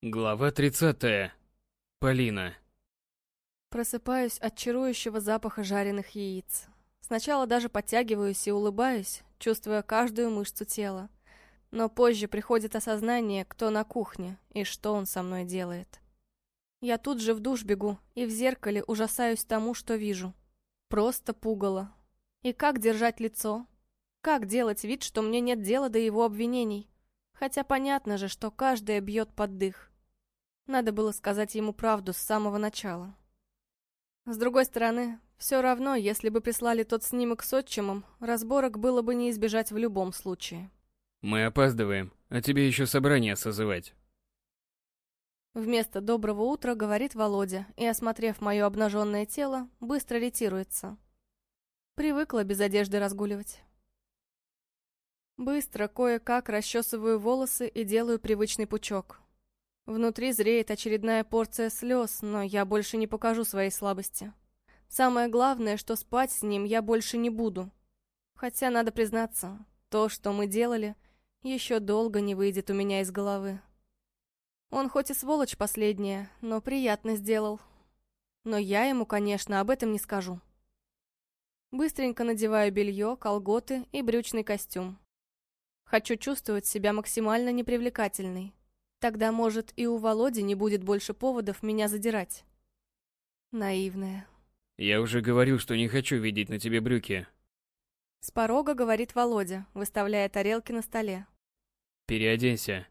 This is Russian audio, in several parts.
Глава 30. Полина. Просыпаюсь от чарующего запаха жареных яиц. Сначала даже подтягиваюсь и улыбаюсь, чувствуя каждую мышцу тела. Но позже приходит осознание, кто на кухне и что он со мной делает. Я тут же в душ бегу и в зеркале ужасаюсь тому, что вижу. Просто пугало. И как держать лицо? Как делать вид, что мне нет дела до его обвинений? Хотя понятно же, что каждая бьет под дых. Надо было сказать ему правду с самого начала. С другой стороны, все равно, если бы прислали тот снимок с отчимом, разборок было бы не избежать в любом случае. Мы опаздываем, а тебе еще собрание созывать. Вместо «доброго утра» говорит Володя и, осмотрев мое обнаженное тело, быстро ретируется. Привыкла без одежды разгуливать. Быстро, кое-как расчесываю волосы и делаю привычный пучок. Внутри зреет очередная порция слез, но я больше не покажу своей слабости. Самое главное, что спать с ним я больше не буду. Хотя, надо признаться, то, что мы делали, еще долго не выйдет у меня из головы. Он хоть и сволочь последняя, но приятно сделал. Но я ему, конечно, об этом не скажу. Быстренько надеваю белье, колготы и брючный костюм. Хочу чувствовать себя максимально непривлекательной. Тогда, может, и у Володи не будет больше поводов меня задирать. Наивная. Я уже говорил, что не хочу видеть на тебе брюки. С порога говорит Володя, выставляя тарелки на столе. Переоденься.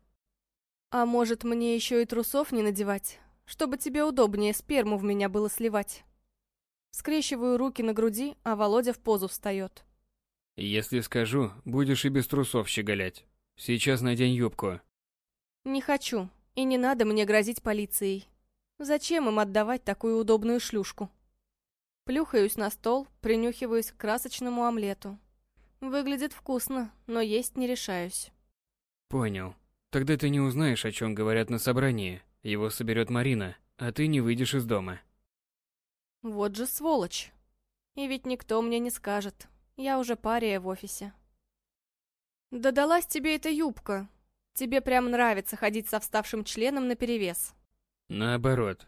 А может, мне еще и трусов не надевать, чтобы тебе удобнее сперму в меня было сливать? Скрещиваю руки на груди, а Володя в позу встает. Если скажу, будешь и без трусов щеголять. Сейчас надень юбку. Не хочу, и не надо мне грозить полицией. Зачем им отдавать такую удобную шлюшку? Плюхаюсь на стол, принюхиваюсь к красочному омлету. Выглядит вкусно, но есть не решаюсь. Понял. Тогда ты не узнаешь, о чем говорят на собрании. Его соберет Марина, а ты не выйдешь из дома. Вот же сволочь. И ведь никто мне не скажет. Я уже пария в офисе. Да далась тебе эта юбка. Тебе прям нравится ходить со вставшим членом наперевес. Наоборот.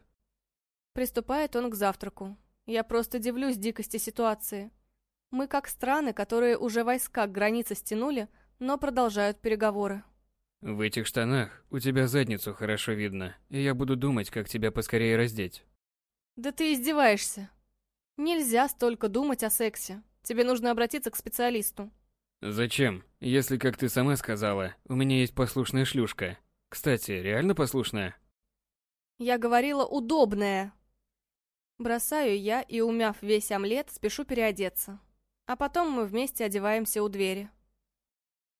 Приступает он к завтраку. Я просто дивлюсь дикости ситуации. Мы как страны, которые уже войска к границе стянули, но продолжают переговоры. В этих штанах у тебя задницу хорошо видно, и я буду думать, как тебя поскорее раздеть. Да ты издеваешься. Нельзя столько думать о сексе. Тебе нужно обратиться к специалисту. Зачем? Если, как ты сама сказала, у меня есть послушная шлюшка. Кстати, реально послушная? Я говорила удобная. Бросаю я и, умяв весь омлет, спешу переодеться. А потом мы вместе одеваемся у двери.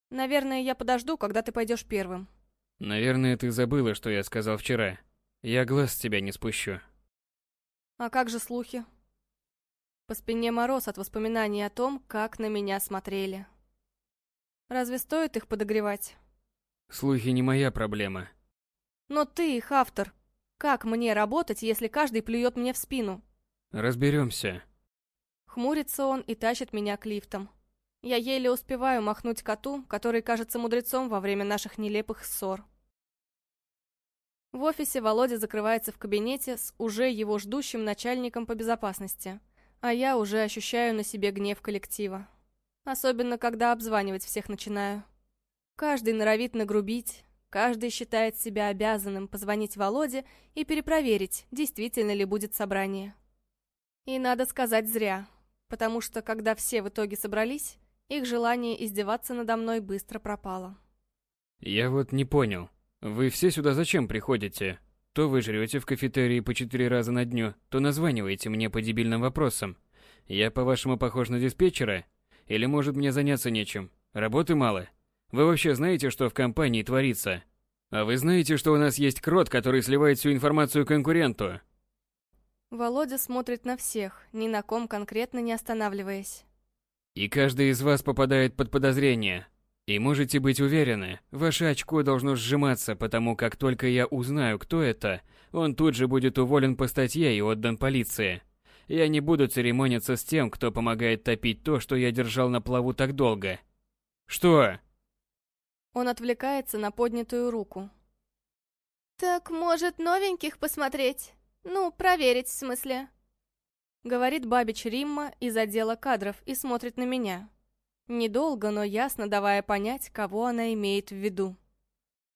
Наверное, я подожду, когда ты пойдешь первым. Наверное, ты забыла, что я сказал вчера. Я глаз с тебя не спущу. А как же слухи? По спине мороз от воспоминаний о том, как на меня смотрели. Разве стоит их подогревать? Слухи не моя проблема. Но ты их автор. Как мне работать, если каждый плюет мне в спину? Разберемся. Хмурится он и тащит меня к лифтам. Я еле успеваю махнуть коту, который кажется мудрецом во время наших нелепых ссор. В офисе Володя закрывается в кабинете с уже его ждущим начальником по безопасности, а я уже ощущаю на себе гнев коллектива. Особенно, когда обзванивать всех начинаю. Каждый норовит нагрубить, каждый считает себя обязанным позвонить Володе и перепроверить, действительно ли будет собрание. И надо сказать зря, потому что, когда все в итоге собрались, их желание издеваться надо мной быстро пропало. Я вот не понял. Вы все сюда зачем приходите? То вы жрете в кафетерии по четыре раза на дню, то названиваете мне по дебильным вопросам. Я, по-вашему, похож на диспетчера? Или, может, мне заняться нечем? Работы мало? Вы вообще знаете, что в компании творится? А вы знаете, что у нас есть крот, который сливает всю информацию конкуренту? Володя смотрит на всех, ни на ком конкретно не останавливаясь. И каждый из вас попадает под подозрение. И можете быть уверены, ваше очко должно сжиматься, потому как только я узнаю, кто это, он тут же будет уволен по статье и отдан полиции. Я не буду церемониться с тем, кто помогает топить то, что я держал на плаву так долго. Что? Он отвлекается на поднятую руку. Так «Так, может, новеньких посмотреть? Ну, проверить, в смысле?» Говорит Бабич Римма из отдела кадров и смотрит на меня. Недолго, но ясно давая понять, кого она имеет в виду.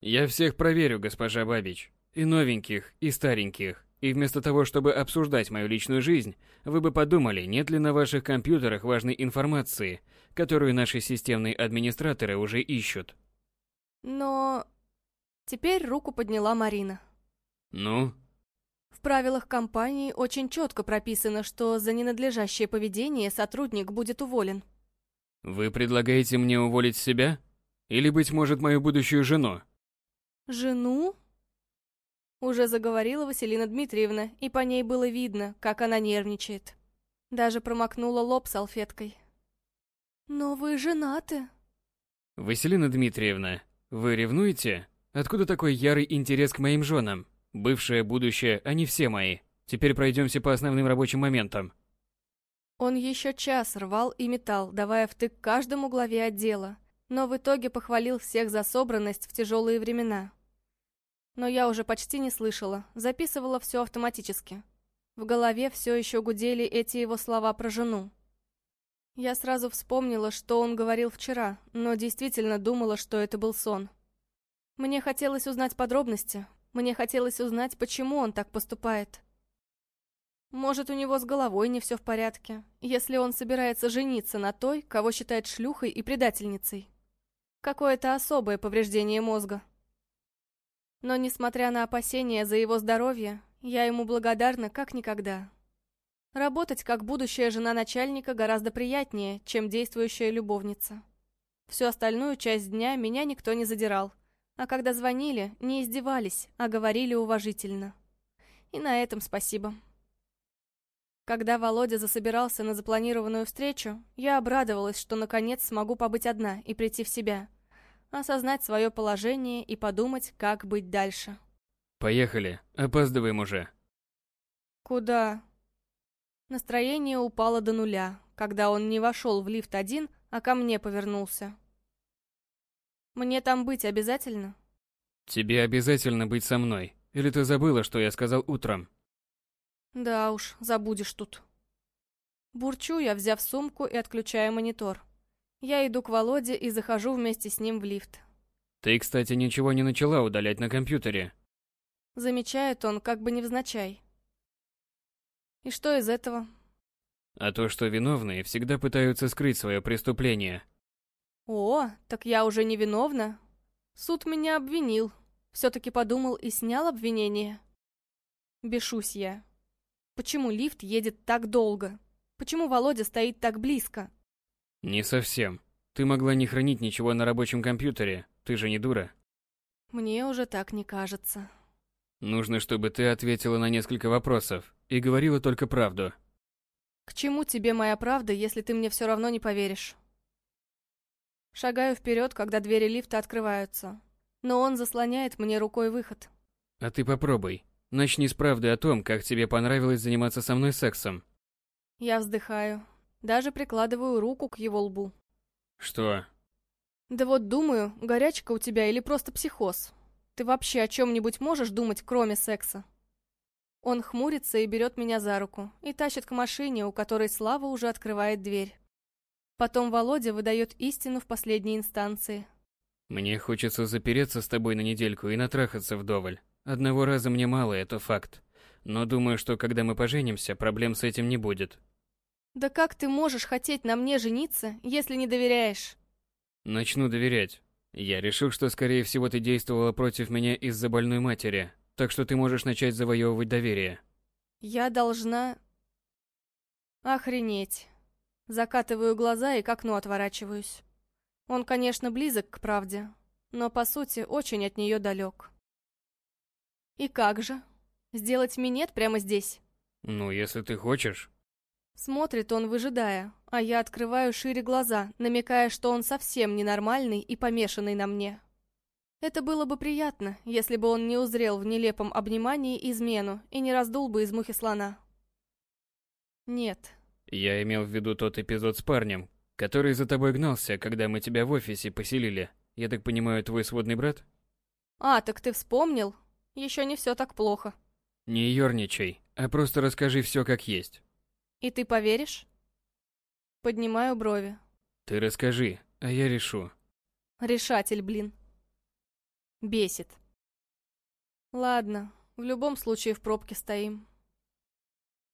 «Я всех проверю, госпожа Бабич. И новеньких, и стареньких. И вместо того, чтобы обсуждать мою личную жизнь, вы бы подумали, нет ли на ваших компьютерах важной информации, которую наши системные администраторы уже ищут. Но... Теперь руку подняла Марина. Ну? В правилах компании очень четко прописано, что за ненадлежащее поведение сотрудник будет уволен. Вы предлагаете мне уволить себя? Или, быть может, мою будущую жену? Жену? Уже заговорила Василина Дмитриевна, и по ней было видно, как она нервничает. Даже промокнула лоб салфеткой. «Но вы женаты». «Василина Дмитриевна, вы ревнуете? Откуда такой ярый интерес к моим женам? Бывшее, будущее, они все мои. Теперь пройдемся по основным рабочим моментам». Он еще час рвал и метал, давая втык каждому главе отдела, но в итоге похвалил всех за собранность в тяжелые времена. Но я уже почти не слышала, записывала все автоматически. В голове все еще гудели эти его слова про жену. Я сразу вспомнила, что он говорил вчера, но действительно думала, что это был сон. Мне хотелось узнать подробности, мне хотелось узнать, почему он так поступает. Может, у него с головой не все в порядке, если он собирается жениться на той, кого считает шлюхой и предательницей. Какое-то особое повреждение мозга. Но, несмотря на опасения за его здоровье, я ему благодарна как никогда. Работать как будущая жена начальника гораздо приятнее, чем действующая любовница. Всю остальную часть дня меня никто не задирал, а когда звонили, не издевались, а говорили уважительно. И на этом спасибо. Когда Володя засобирался на запланированную встречу, я обрадовалась, что наконец смогу побыть одна и прийти в себя – осознать свое положение и подумать, как быть дальше. Поехали, опаздываем уже. Куда? Настроение упало до нуля, когда он не вошел в лифт один, а ко мне повернулся. Мне там быть обязательно? Тебе обязательно быть со мной. Или ты забыла, что я сказал утром? Да уж, забудешь тут. Бурчу я, взяв сумку и отключая монитор. Я иду к Володе и захожу вместе с ним в лифт. Ты, кстати, ничего не начала удалять на компьютере. Замечает он, как бы невзначай. И что из этого? А то, что виновные всегда пытаются скрыть свое преступление. О, так я уже не виновна. Суд меня обвинил. Все-таки подумал и снял обвинение. Бешусь я. Почему лифт едет так долго? Почему Володя стоит так близко? Не совсем. Ты могла не хранить ничего на рабочем компьютере. Ты же не дура. Мне уже так не кажется. Нужно, чтобы ты ответила на несколько вопросов и говорила только правду. К чему тебе моя правда, если ты мне все равно не поверишь? Шагаю вперед, когда двери лифта открываются. Но он заслоняет мне рукой выход. А ты попробуй. Начни с правды о том, как тебе понравилось заниматься со мной сексом. Я вздыхаю. Даже прикладываю руку к его лбу. Что? Да вот думаю, горячка у тебя или просто психоз. Ты вообще о чем-нибудь можешь думать, кроме секса? Он хмурится и берет меня за руку и тащит к машине, у которой Слава уже открывает дверь. Потом Володя выдает истину в последней инстанции. Мне хочется запереться с тобой на недельку и натрахаться вдоволь. Одного раза мне мало, это факт. Но думаю, что когда мы поженимся, проблем с этим не будет. Да как ты можешь хотеть на мне жениться, если не доверяешь? Начну доверять. Я решил, что скорее всего ты действовала против меня из-за больной матери, так что ты можешь начать завоевывать доверие. Я должна... Охренеть. Закатываю глаза и к окну отворачиваюсь. Он, конечно, близок к правде, но по сути очень от нее далек. И как же? Сделать минет прямо здесь? Ну, если ты хочешь. Смотрит он, выжидая, а я открываю шире глаза, намекая, что он совсем ненормальный и помешанный на мне. Это было бы приятно, если бы он не узрел в нелепом обнимании измену и не раздул бы из мухи слона. Нет. Я имел в виду тот эпизод с парнем, который за тобой гнался, когда мы тебя в офисе поселили. Я так понимаю, твой сводный брат? А, так ты вспомнил? Еще не все так плохо. Не ерничай, а просто расскажи все как есть. И ты поверишь? Поднимаю брови. Ты расскажи, а я решу. Решатель, блин. Бесит. Ладно, в любом случае в пробке стоим.